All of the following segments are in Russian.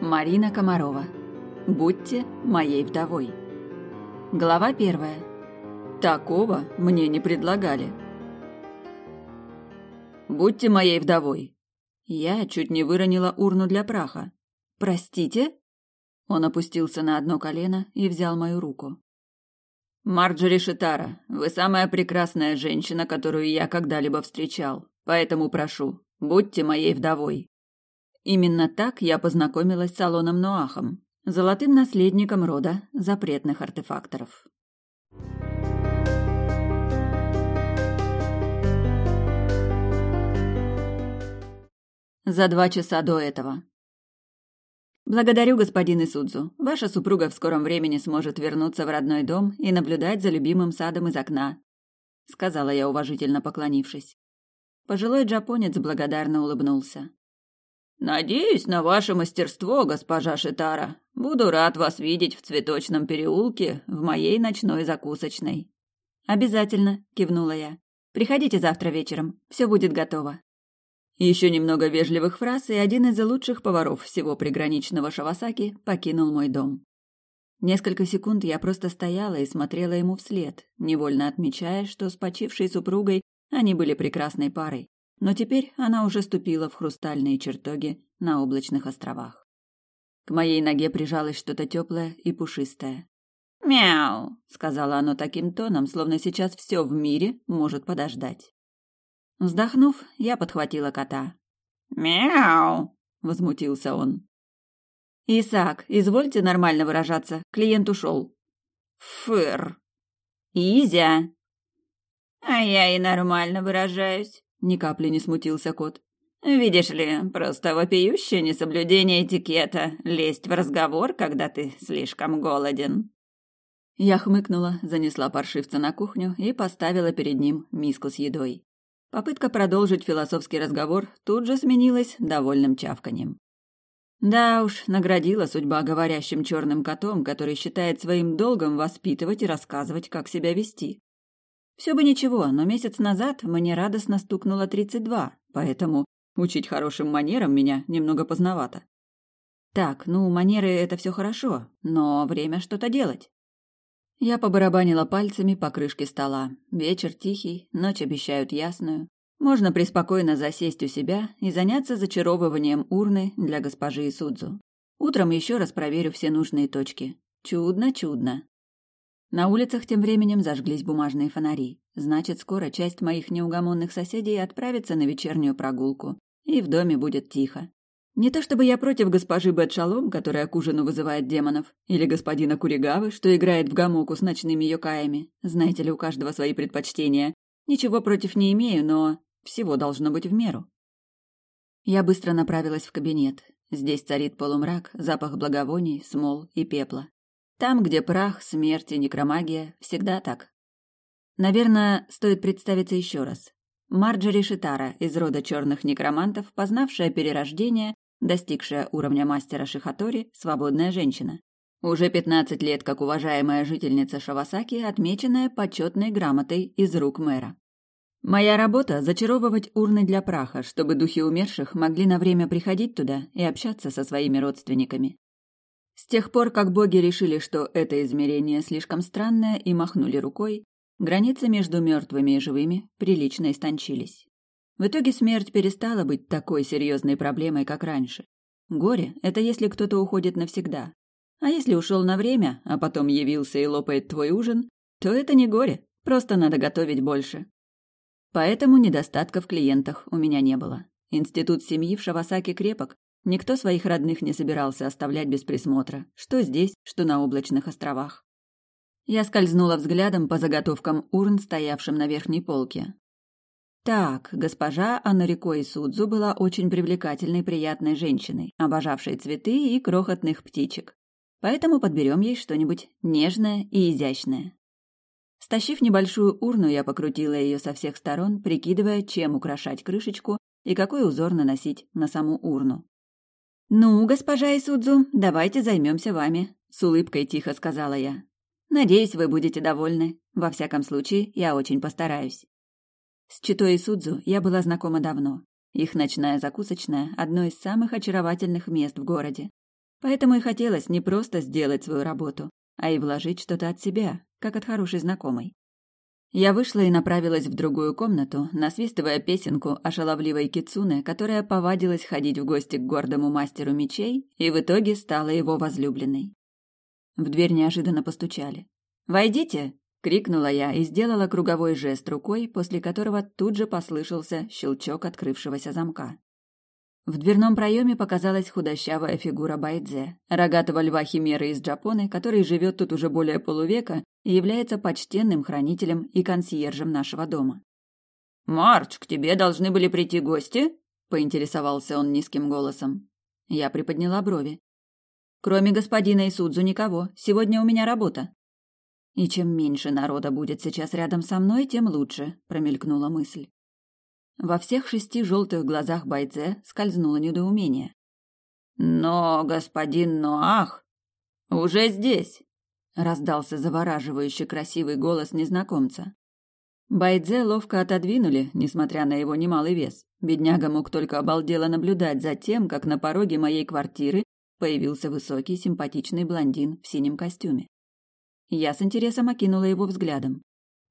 Марина Комарова. Будьте моей вдовой. Глава первая. Такого мне не предлагали. Будьте моей вдовой. Я чуть не выронила урну для праха. Простите? Он опустился на одно колено и взял мою руку. Марджори Шитара, вы самая прекрасная женщина, которую я когда-либо встречал. Поэтому прошу, будьте моей вдовой. Именно так я познакомилась с Алоном Ноахом, золотым наследником рода запретных артефакторов. За два часа до этого. Благодарю, господин Исудзу. Ваша супруга в скором времени сможет вернуться в родной дом и наблюдать за любимым садом из окна, сказала я, уважительно поклонившись. Пожилой джапонец благодарно улыбнулся. Надеюсь на ваше мастерство, госпожа Шитара. Буду рад вас видеть в цветочном переулке в моей ночной закусочной. Обязательно, кивнула я. Приходите завтра вечером, все будет готово. Еще немного вежливых фраз, и один из лучших поваров всего приграничного Шавасаки покинул мой дом. Несколько секунд я просто стояла и смотрела ему вслед, невольно отмечая, что с почившей супругой они были прекрасной парой но теперь она уже ступила в хрустальные чертоги на облачных островах. К моей ноге прижалось что-то теплое и пушистое. «Мяу!» — сказала оно таким тоном, словно сейчас все в мире может подождать. Вздохнув, я подхватила кота. «Мяу!» — возмутился он. «Исаак, извольте нормально выражаться, клиент ушел». «Фыр!» «Изя!» «А я и нормально выражаюсь», ни капли не смутился кот. Видишь ли, просто вопиющее несоблюдение этикета лезть в разговор, когда ты слишком голоден. Я хмыкнула, занесла паршивца на кухню и поставила перед ним миску с едой. Попытка продолжить философский разговор тут же сменилась довольным чавканьем. Да уж, наградила судьба говорящим черным котом, который считает своим долгом воспитывать и рассказывать, как себя вести. Все бы ничего, но месяц назад мне радостно стукнуло тридцать два, поэтому учить хорошим манерам меня немного поздновато. Так, ну, манеры — это все хорошо, но время что-то делать. Я побарабанила пальцами по крышке стола. Вечер тихий, ночь обещают ясную. Можно преспокойно засесть у себя и заняться зачаровыванием урны для госпожи Исудзу. Утром еще раз проверю все нужные точки. Чудно, чудно. На улицах тем временем зажглись бумажные фонари. Значит, скоро часть моих неугомонных соседей отправится на вечернюю прогулку, и в доме будет тихо. Не то чтобы я против госпожи Бетшалом, которая к ужину вызывает демонов, или господина Куригавы, что играет в гамоку с ночными йокаями. Знаете ли, у каждого свои предпочтения. Ничего против не имею, но всего должно быть в меру. Я быстро направилась в кабинет. Здесь царит полумрак, запах благовоний, смол и пепла. Там, где прах, смерть и некромагия, всегда так. Наверное, стоит представиться еще раз. Марджори Шитара из рода черных некромантов, познавшая перерождение, достигшая уровня мастера Шихатори, свободная женщина. Уже 15 лет как уважаемая жительница Шавасаки, отмеченная почетной грамотой из рук мэра. Моя работа – зачаровывать урны для праха, чтобы духи умерших могли на время приходить туда и общаться со своими родственниками. С тех пор, как боги решили, что это измерение слишком странное и махнули рукой, границы между мертвыми и живыми прилично истончились. В итоге смерть перестала быть такой серьезной проблемой, как раньше. Горе – это если кто-то уходит навсегда. А если ушел на время, а потом явился и лопает твой ужин, то это не горе, просто надо готовить больше. Поэтому недостатков в клиентах у меня не было. Институт семьи в Шавасаке крепок, Никто своих родных не собирался оставлять без присмотра, что здесь, что на облачных островах. Я скользнула взглядом по заготовкам урн, стоявшим на верхней полке. Так, госпожа Анарико Исудзу была очень привлекательной, приятной женщиной, обожавшей цветы и крохотных птичек. Поэтому подберем ей что-нибудь нежное и изящное. Стащив небольшую урну, я покрутила ее со всех сторон, прикидывая, чем украшать крышечку и какой узор наносить на саму урну. «Ну, госпожа Исудзу, давайте займемся вами», — с улыбкой тихо сказала я. «Надеюсь, вы будете довольны. Во всяком случае, я очень постараюсь». С Читой Исудзу я была знакома давно. Их ночная закусочная – одно из самых очаровательных мест в городе. Поэтому и хотелось не просто сделать свою работу, а и вложить что-то от себя, как от хорошей знакомой. Я вышла и направилась в другую комнату, насвистывая песенку о шаловливой кицуне, которая повадилась ходить в гости к гордому мастеру мечей и в итоге стала его возлюбленной. В дверь неожиданно постучали. «Войдите!» — крикнула я и сделала круговой жест рукой, после которого тут же послышался щелчок открывшегося замка. В дверном проеме показалась худощавая фигура Байдзе, рогатого льва Химеры из Джапоны, который живет тут уже более полувека и является почтенным хранителем и консьержем нашего дома. «Марч, к тебе должны были прийти гости?» – поинтересовался он низким голосом. Я приподняла брови. «Кроме господина Исудзу никого. Сегодня у меня работа». «И чем меньше народа будет сейчас рядом со мной, тем лучше», – промелькнула мысль. Во всех шести желтых глазах Байдзе скользнуло недоумение. «Но господин Ноах уже здесь!» — раздался завораживающий красивый голос незнакомца. Байдзе ловко отодвинули, несмотря на его немалый вес. Бедняга мог только обалдело наблюдать за тем, как на пороге моей квартиры появился высокий симпатичный блондин в синем костюме. Я с интересом окинула его взглядом.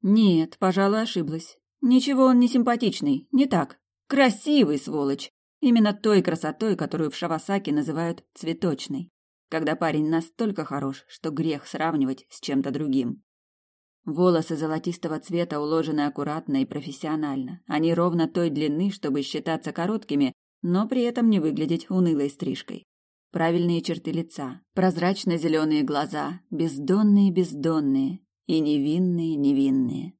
Нет, пожалуй, ошиблась. Ничего он не симпатичный, не так. Красивый, сволочь. Именно той красотой, которую в Шавасаке называют цветочной. Когда парень настолько хорош, что грех сравнивать с чем-то другим. Волосы золотистого цвета уложены аккуратно и профессионально. Они ровно той длины, чтобы считаться короткими, но при этом не выглядеть унылой стрижкой. Правильные черты лица, прозрачно-зеленые глаза, бездонные-бездонные и невинные-невинные.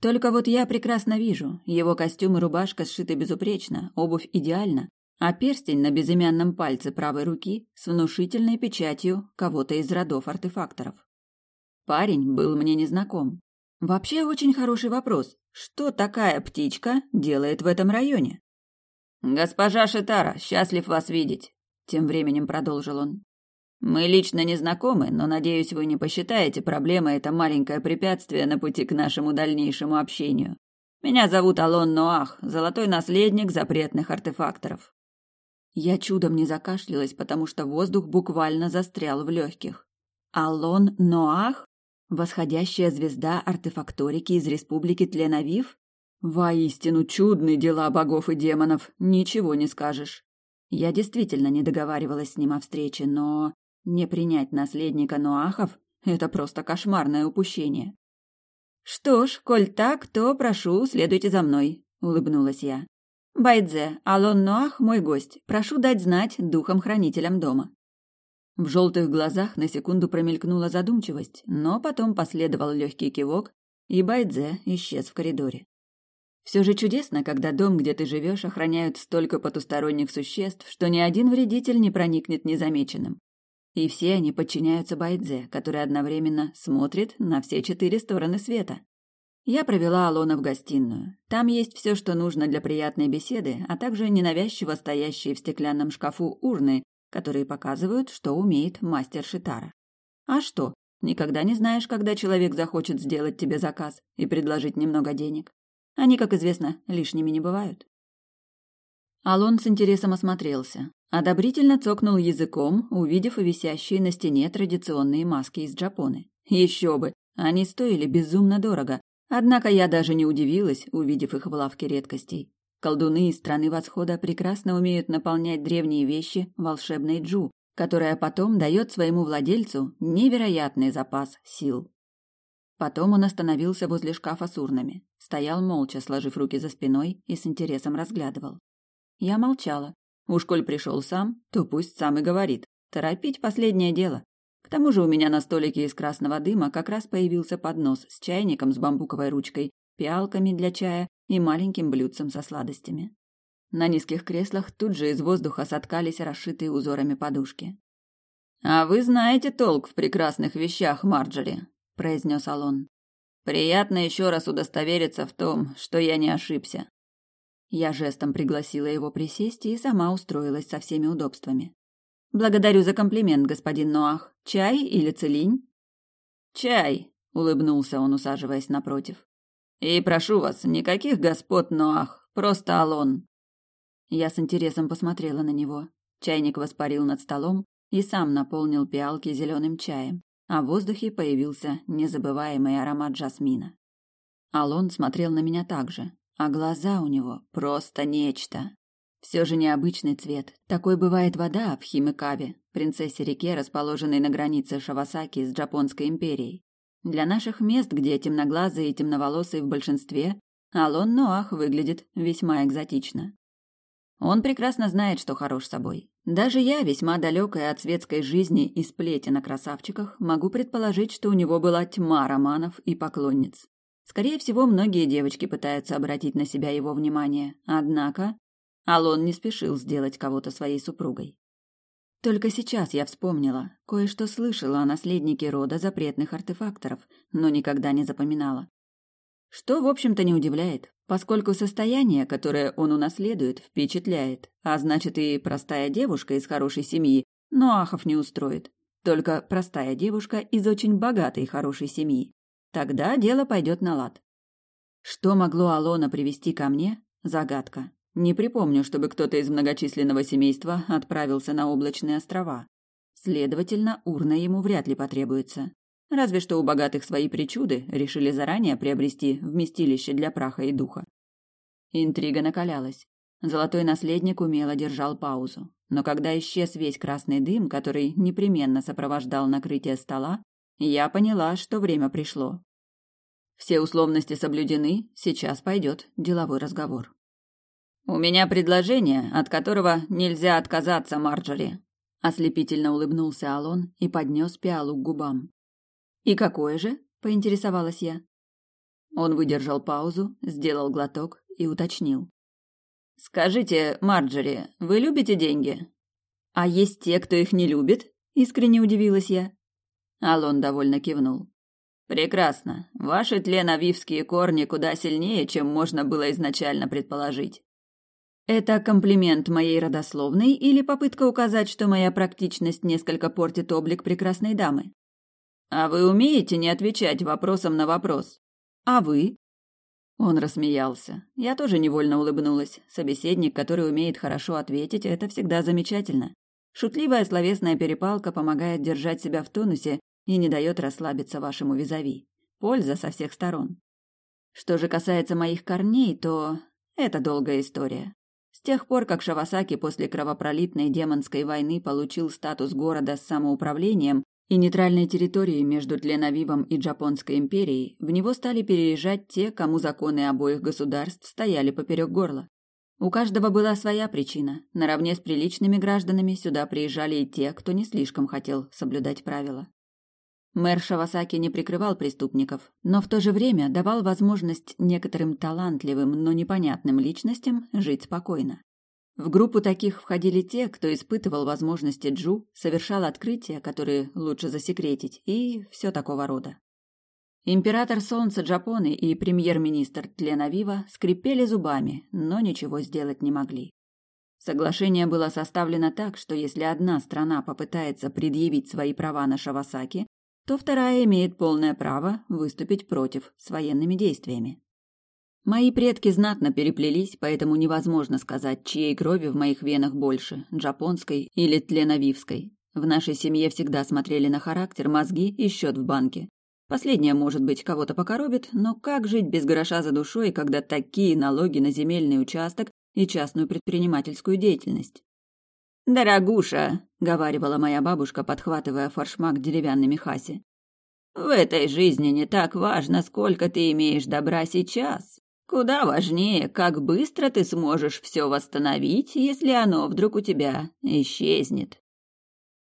Только вот я прекрасно вижу, его костюм и рубашка сшиты безупречно, обувь идеальна, а перстень на безымянном пальце правой руки с внушительной печатью кого-то из родов артефакторов. Парень был мне незнаком. Вообще очень хороший вопрос. Что такая птичка делает в этом районе? Госпожа Шитара, счастлив вас видеть, тем временем продолжил он. Мы лично не знакомы, но надеюсь, вы не посчитаете проблемой это маленькое препятствие на пути к нашему дальнейшему общению. Меня зовут Алон Ноах, золотой наследник запретных артефакторов. Я чудом не закашлялась, потому что воздух буквально застрял в легких. Алон Ноах? Восходящая звезда артефакторики из республики Тленавив? Воистину чудные дела богов и демонов, ничего не скажешь. Я действительно не договаривалась с ним о встрече, но не принять наследника Ноахов – это просто кошмарное упущение. «Что ж, коль так, то прошу, следуйте за мной», – улыбнулась я. «Байдзе, Алон Ноах – мой гость. Прошу дать знать духом-хранителям дома». В желтых глазах на секунду промелькнула задумчивость, но потом последовал легкий кивок, и Байдзе исчез в коридоре. Все же чудесно, когда дом, где ты живешь, охраняют столько потусторонних существ, что ни один вредитель не проникнет незамеченным. И все они подчиняются Байдзе, который одновременно смотрит на все четыре стороны света. Я провела Алона в гостиную. Там есть все, что нужно для приятной беседы, а также ненавязчиво стоящие в стеклянном шкафу урны, которые показывают, что умеет мастер Шитара. А что? Никогда не знаешь, когда человек захочет сделать тебе заказ и предложить немного денег. Они, как известно, лишними не бывают. Алон с интересом осмотрелся. Одобрительно цокнул языком, увидев висящие на стене традиционные маски из Джапоны. Еще бы, они стоили безумно дорого. Однако я даже не удивилась, увидев их в лавке редкостей. Колдуны из страны восхода прекрасно умеют наполнять древние вещи волшебной джу, которая потом дает своему владельцу невероятный запас сил. Потом он остановился возле шкафа с урнами, стоял молча, сложив руки за спиной и с интересом разглядывал. Я молчала, Уж коль пришел сам, то пусть сам и говорит. Торопить последнее дело. К тому же у меня на столике из красного дыма как раз появился поднос с чайником с бамбуковой ручкой, пиалками для чая и маленьким блюдцем со сладостями. На низких креслах тут же из воздуха соткались расшитые узорами подушки. «А вы знаете толк в прекрасных вещах, Марджори», — произнес Алон. «Приятно еще раз удостовериться в том, что я не ошибся. Я жестом пригласила его присесть и сама устроилась со всеми удобствами. Благодарю за комплимент, господин Ноах. Чай или целинь? Чай, улыбнулся он, усаживаясь напротив. И прошу вас, никаких господ Ноах, просто Алон. Я с интересом посмотрела на него. Чайник воспарил над столом, и сам наполнил пиалки зеленым чаем, а в воздухе появился незабываемый аромат жасмина. Алон смотрел на меня так же, а глаза у него просто нечто. Все же необычный цвет. Такой бывает вода в Химикаве, принцессе-реке, расположенной на границе Шавасаки с Джапонской империей. Для наших мест, где темноглазые и темноволосые в большинстве, Алон Ноах выглядит весьма экзотично. Он прекрасно знает, что хорош собой. Даже я, весьма далекая от светской жизни и сплетен о красавчиках, могу предположить, что у него была тьма романов и поклонниц. Скорее всего, многие девочки пытаются обратить на себя его внимание, однако Алон не спешил сделать кого-то своей супругой. Только сейчас я вспомнила, кое-что слышала о наследнике рода запретных артефакторов, но никогда не запоминала. Что, в общем-то, не удивляет, поскольку состояние, которое он унаследует, впечатляет, а значит и простая девушка из хорошей семьи, но Ахов не устроит. Только простая девушка из очень богатой и хорошей семьи. Тогда дело пойдет на лад. Что могло Алона привести ко мне? Загадка. Не припомню, чтобы кто-то из многочисленного семейства отправился на облачные острова. Следовательно, урна ему вряд ли потребуется. Разве что у богатых свои причуды решили заранее приобрести вместилище для праха и духа. Интрига накалялась. Золотой наследник умело держал паузу. Но когда исчез весь красный дым, который непременно сопровождал накрытие стола, я поняла, что время пришло. Все условности соблюдены, сейчас пойдет деловой разговор. «У меня предложение, от которого нельзя отказаться, Марджори», ослепительно улыбнулся Алон и поднес пиалу к губам. «И какое же?» – поинтересовалась я. Он выдержал паузу, сделал глоток и уточнил. «Скажите, Марджери, вы любите деньги?» «А есть те, кто их не любит?» – искренне удивилась я. Алон довольно кивнул. «Прекрасно. Ваши тленовивские корни куда сильнее, чем можно было изначально предположить. Это комплимент моей родословной или попытка указать, что моя практичность несколько портит облик прекрасной дамы? А вы умеете не отвечать вопросом на вопрос? А вы? Он рассмеялся. Я тоже невольно улыбнулась. Собеседник, который умеет хорошо ответить, это всегда замечательно. Шутливая словесная перепалка помогает держать себя в тонусе и не дает расслабиться вашему визави. Польза со всех сторон. Что же касается моих корней, то это долгая история. С тех пор, как Шавасаки после кровопролитной демонской войны получил статус города с самоуправлением, и нейтральной территории между Тленавивом и Джапонской империей, в него стали переезжать те, кому законы обоих государств стояли поперек горла. У каждого была своя причина. Наравне с приличными гражданами сюда приезжали и те, кто не слишком хотел соблюдать правила. Мэр Шавасаки не прикрывал преступников, но в то же время давал возможность некоторым талантливым, но непонятным личностям жить спокойно. В группу таких входили те, кто испытывал возможности Джу, совершал открытия, которые лучше засекретить, и все такого рода. Император Солнца Джапоны и премьер-министр Тленавива скрипели зубами, но ничего сделать не могли. Соглашение было составлено так, что если одна страна попытается предъявить свои права на Шавасаки, то вторая имеет полное право выступить против с военными действиями. Мои предки знатно переплелись, поэтому невозможно сказать, чьей крови в моих венах больше – джапонской или тленовивской. В нашей семье всегда смотрели на характер, мозги и счет в банке. Последнее, может быть, кого-то покоробит, но как жить без гроша за душой, когда такие налоги на земельный участок и частную предпринимательскую деятельность? «Дорогуша», — говаривала моя бабушка, подхватывая форшмак деревянными хаси, — «в этой жизни не так важно, сколько ты имеешь добра сейчас, Куда важнее, как быстро ты сможешь все восстановить, если оно вдруг у тебя исчезнет.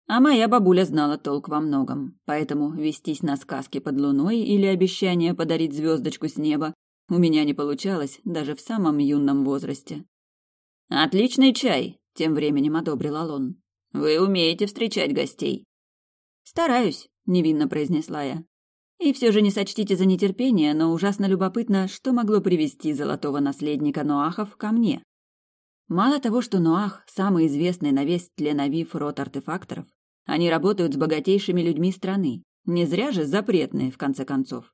А моя бабуля знала толк во многом, поэтому вестись на сказки под луной или обещание подарить звездочку с неба у меня не получалось даже в самом юном возрасте. «Отличный чай!» — тем временем одобрил Алон. «Вы умеете встречать гостей». «Стараюсь», — невинно произнесла я. И все же не сочтите за нетерпение, но ужасно любопытно, что могло привести золотого наследника Ноахов ко мне. Мало того, что Ноах – самый известный на весь Тленавив род артефакторов, они работают с богатейшими людьми страны. Не зря же запретные, в конце концов.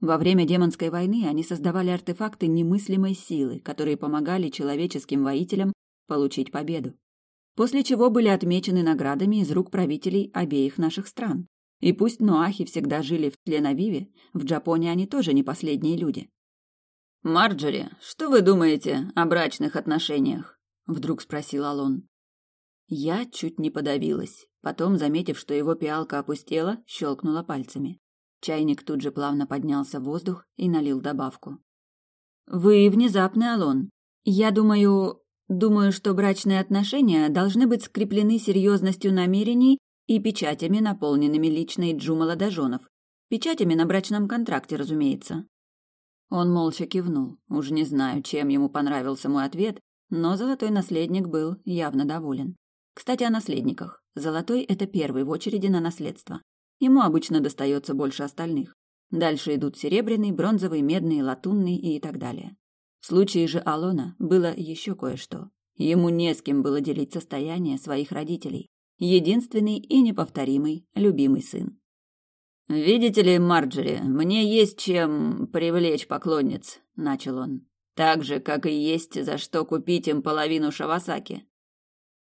Во время демонской войны они создавали артефакты немыслимой силы, которые помогали человеческим воителям получить победу. после чего были отмечены наградами из рук правителей обеих наших стран. И пусть Нуахи всегда жили в Тленавиве, в Джапоне они тоже не последние люди. «Марджори, что вы думаете о брачных отношениях?» — вдруг спросил Алон. Я чуть не подавилась. Потом, заметив, что его пиалка опустела, щелкнула пальцами. Чайник тут же плавно поднялся в воздух и налил добавку. «Вы внезапный, Алон. Я думаю... Думаю, что брачные отношения должны быть скреплены серьезностью намерений и печатями, наполненными личной джу молодоженов. Печатями на брачном контракте, разумеется». Он молча кивнул. Уж не знаю, чем ему понравился мой ответ, но золотой наследник был явно доволен. Кстати, о наследниках. Золотой – это первый в очереди на наследство. Ему обычно достается больше остальных. Дальше идут серебряный, бронзовый, медный, латунный и так далее. В случае же Алона было еще кое-что. Ему не с кем было делить состояние своих родителей. Единственный и неповторимый любимый сын. «Видите ли, Марджери, мне есть чем привлечь поклонниц», — начал он. «Так же, как и есть за что купить им половину Шавасаки.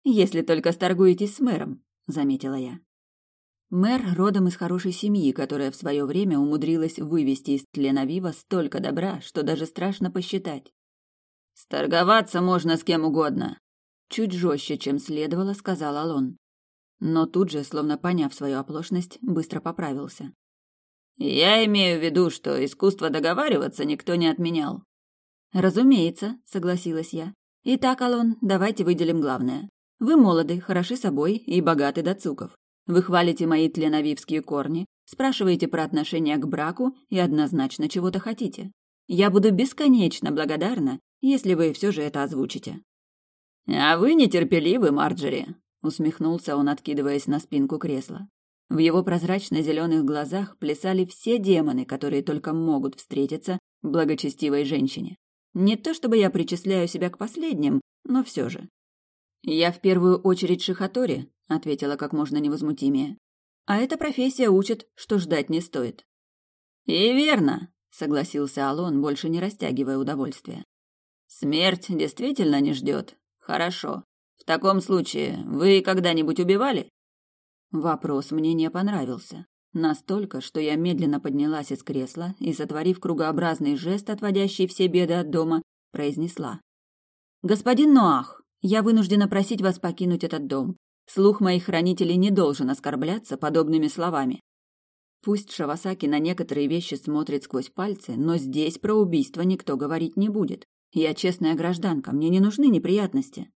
Если только сторгуетесь с мэром, заметила я. Мэр родом из хорошей семьи, которая в свое время умудрилась вывести из Тленавива столько добра, что даже страшно посчитать. Сторговаться можно с кем угодно, чуть жестче, чем следовало, сказал Алон. Но тут же, словно поняв свою оплошность, быстро поправился. Я имею в виду, что искусство договариваться никто не отменял. Разумеется, согласилась я. Итак, Алон, давайте выделим главное. Вы молоды, хороши собой и богаты до цуков. Вы хвалите мои тленовивские корни, спрашиваете про отношение к браку и однозначно чего-то хотите. Я буду бесконечно благодарна, если вы все же это озвучите. А вы нетерпеливы, Марджери, усмехнулся он, откидываясь на спинку кресла. В его прозрачно-зеленых глазах плясали все демоны, которые только могут встретиться благочестивой женщине. Не то чтобы я причисляю себя к последним, но все же. «Я в первую очередь Шихатори», — ответила как можно невозмутимее. «А эта профессия учит, что ждать не стоит». «И верно», — согласился Алон, больше не растягивая удовольствие. «Смерть действительно не ждет. Хорошо. В таком случае, вы когда-нибудь убивали?» Вопрос мне не понравился. Настолько, что я медленно поднялась из кресла и, сотворив кругообразный жест, отводящий все беды от дома, произнесла. «Господин Ноах, я вынуждена просить вас покинуть этот дом. Слух моих хранителей не должен оскорбляться подобными словами. Пусть Шавасаки на некоторые вещи смотрит сквозь пальцы, но здесь про убийство никто говорить не будет. Я честная гражданка, мне не нужны неприятности.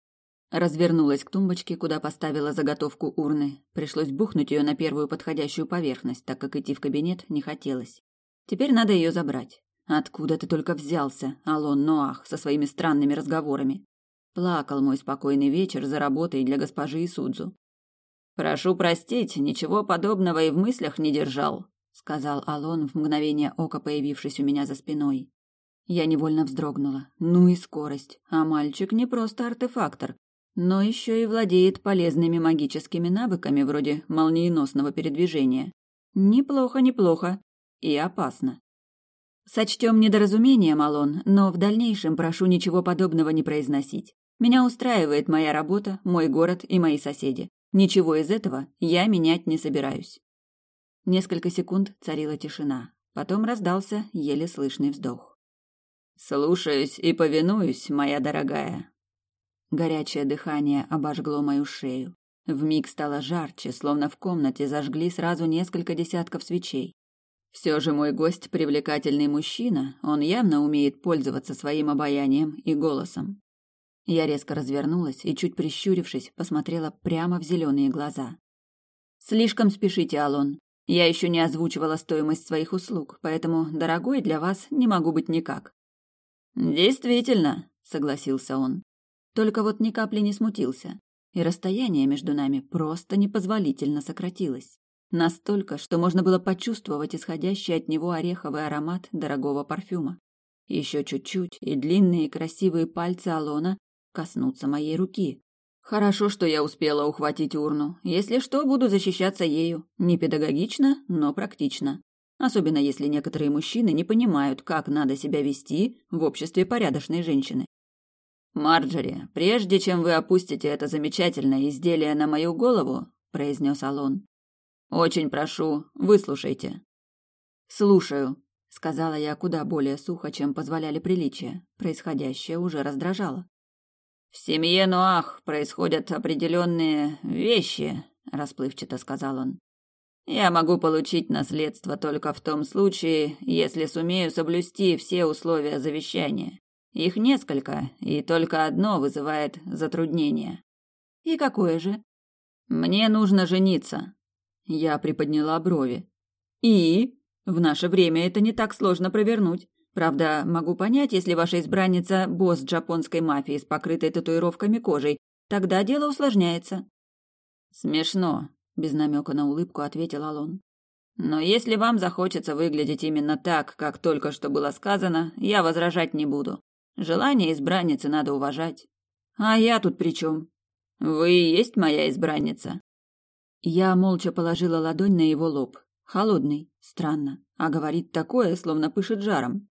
Развернулась к тумбочке, куда поставила заготовку урны. Пришлось бухнуть ее на первую подходящую поверхность, так как идти в кабинет не хотелось. Теперь надо ее забрать. Откуда ты только взялся, Алон Ноах, со своими странными разговорами? Плакал мой спокойный вечер за работой для госпожи Исудзу. «Прошу простить, ничего подобного и в мыслях не держал», — сказал Алон в мгновение ока, появившись у меня за спиной. Я невольно вздрогнула. Ну и скорость. А мальчик не просто артефактор, но еще и владеет полезными магическими навыками вроде молниеносного передвижения. Неплохо, неплохо. И опасно. Сочтем недоразумением, Алон, но в дальнейшем прошу ничего подобного не произносить. Меня устраивает моя работа, мой город и мои соседи. Ничего из этого я менять не собираюсь. Несколько секунд царила тишина. Потом раздался еле слышный вздох. «Слушаюсь и повинуюсь, моя дорогая». Горячее дыхание обожгло мою шею. Вмиг стало жарче, словно в комнате зажгли сразу несколько десятков свечей. Все же мой гость привлекательный мужчина, он явно умеет пользоваться своим обаянием и голосом. Я резко развернулась и, чуть прищурившись, посмотрела прямо в зеленые глаза. «Слишком спешите, Алон. Я еще не озвучивала стоимость своих услуг, поэтому дорогой для вас не могу быть никак». «Действительно», — согласился он. Только вот ни капли не смутился, и расстояние между нами просто непозволительно сократилось. Настолько, что можно было почувствовать исходящий от него ореховый аромат дорогого парфюма. Еще чуть-чуть, и длинные красивые пальцы Алона коснуться моей руки. Хорошо, что я успела ухватить урну. Если что, буду защищаться ею. Не педагогично, но практично. Особенно если некоторые мужчины не понимают, как надо себя вести в обществе порядочной женщины. Марджери, прежде чем вы опустите это замечательное изделие на мою голову, произнес Алон, очень прошу, выслушайте. Слушаю, сказала я куда более сухо, чем позволяли приличия. Происходящее уже раздражало. В семье Ноах происходят определенные вещи, расплывчато сказал он. Я могу получить наследство только в том случае, если сумею соблюсти все условия завещания. Их несколько, и только одно вызывает затруднения. И какое же? Мне нужно жениться. Я приподняла брови. И в наше время это не так сложно провернуть. Правда, могу понять, если ваша избранница – босс джапонской мафии с покрытой татуировками кожей, тогда дело усложняется. Смешно, без намека на улыбку ответил Алон. Но если вам захочется выглядеть именно так, как только что было сказано, я возражать не буду. Желание избранницы надо уважать. А я тут при чем? Вы и есть моя избранница. Я молча положила ладонь на его лоб. Холодный, странно, а говорит такое, словно пышет жаром.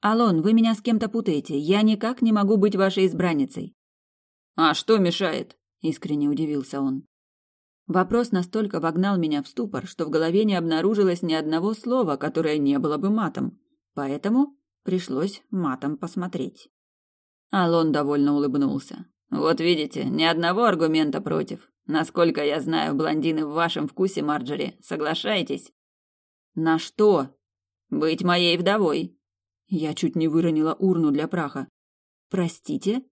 «Алон, вы меня с кем-то путаете. Я никак не могу быть вашей избранницей». «А что мешает?» – искренне удивился он. Вопрос настолько вогнал меня в ступор, что в голове не обнаружилось ни одного слова, которое не было бы матом. Поэтому пришлось матом посмотреть. Алон довольно улыбнулся. «Вот видите, ни одного аргумента против. Насколько я знаю, блондины в вашем вкусе, Марджери. Соглашаетесь?» «На что?» «Быть моей вдовой», я чуть не выронила урну для праха. «Простите?»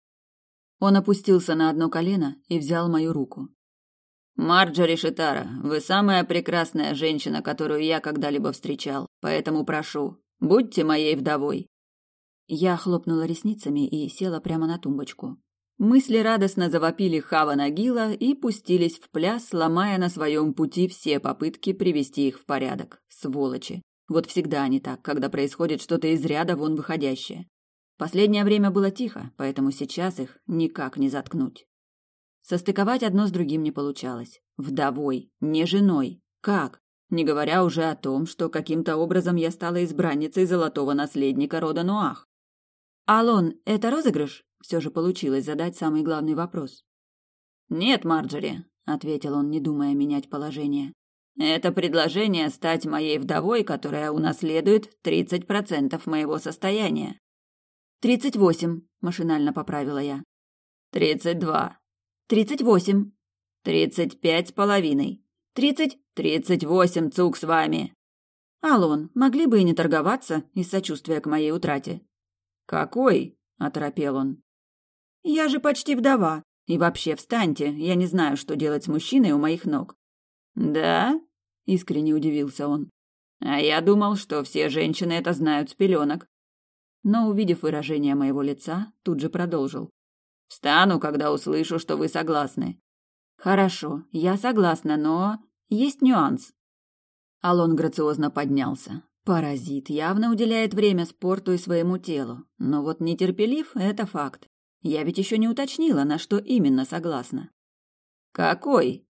Он опустился на одно колено и взял мою руку. «Марджори Шитара, вы самая прекрасная женщина, которую я когда-либо встречал, поэтому прошу, будьте моей вдовой». Я хлопнула ресницами и села прямо на тумбочку. Мысли радостно завопили Хава Нагила и пустились в пляс, ломая на своем пути все попытки привести их в порядок. Сволочи. Вот всегда они так, когда происходит что-то из ряда вон выходящее. Последнее время было тихо, поэтому сейчас их никак не заткнуть. Состыковать одно с другим не получалось. Вдовой, не женой. Как? Не говоря уже о том, что каким-то образом я стала избранницей золотого наследника рода Нуах. «Алон, это розыгрыш?» Все же получилось задать самый главный вопрос. «Нет, Марджери», — ответил он, не думая менять положение. Это предложение стать моей вдовой, которая унаследует 30% моего состояния. «Тридцать восемь», — машинально поправила я. «Тридцать два». «Тридцать восемь». «Тридцать пять с половиной». «Тридцать...» «Тридцать восемь, цук с вами». «Алон, могли бы и не торговаться из сочувствия к моей утрате». «Какой?» — оторопел он. «Я же почти вдова. И вообще, встаньте, я не знаю, что делать с мужчиной у моих ног». «Да?» Искренне удивился он. А я думал, что все женщины это знают с пеленок. Но, увидев выражение моего лица, тут же продолжил. Встану, когда услышу, что вы согласны. Хорошо, я согласна, но есть нюанс. Алон грациозно поднялся. Паразит явно уделяет время спорту и своему телу. Но вот нетерпелив – это факт. Я ведь еще не уточнила, на что именно согласна. «Какой?»